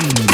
Mm.